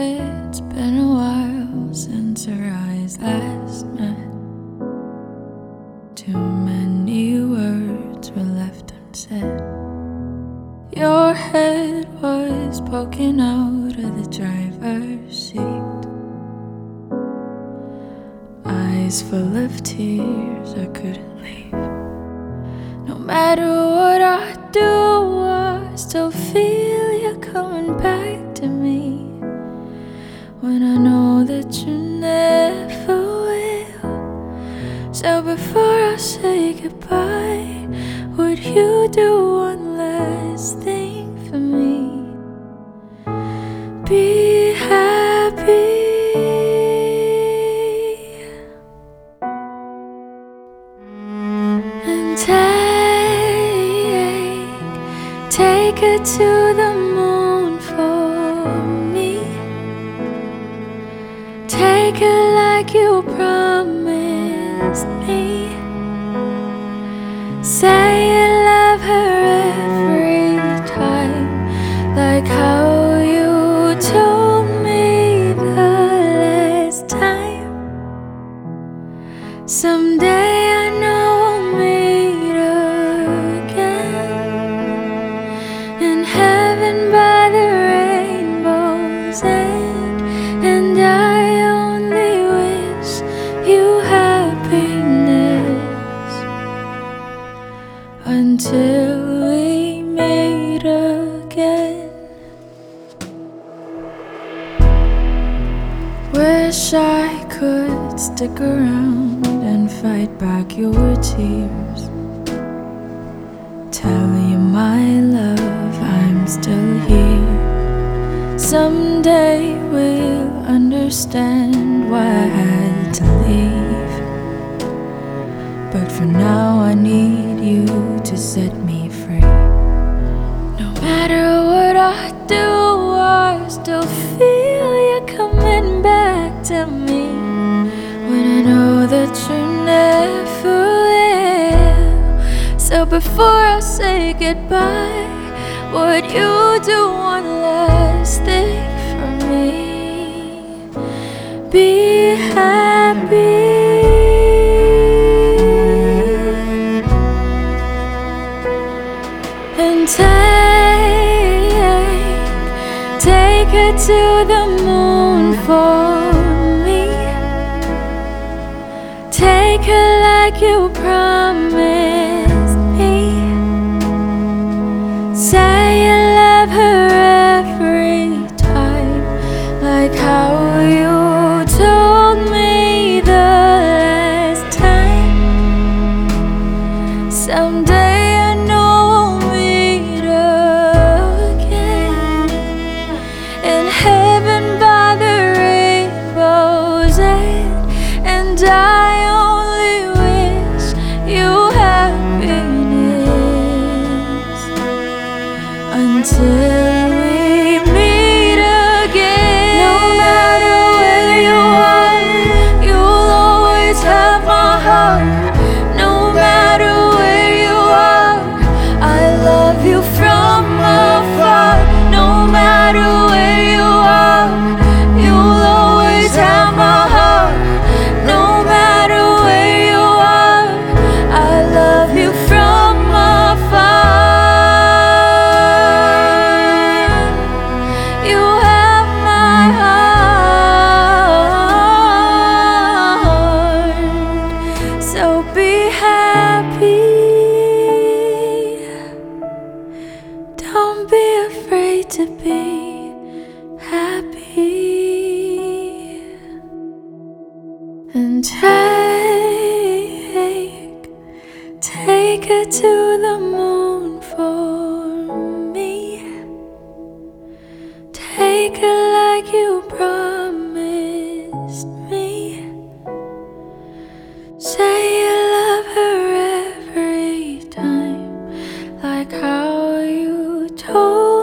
it's been a while since our eyes last met. Too many words were left unsaid. Your head was poking out of the driver's seat. Eyes full of tears, I couldn't leave. No matter what I do, I still feel you coming back goodbye, would you do one last thing for me? Be happy. And take, take her to the Say you love her every time, like how you told me the last time. Someday until we meet again. Wish I could stick around and fight back your tears. Tell you my love, I'm still here. Someday we'll understand why I had to leave. But for now, I need set me free. No matter what I do, I still feel you coming back to me. When I know that you never will. So before I say goodbye, would you do one last thing for me? Be happy. And take take her to the moon for me. Take her like you promised and I afraid to be happy. And take take it to the moon for me. Take it like you promised me. Say you love her every time like how you told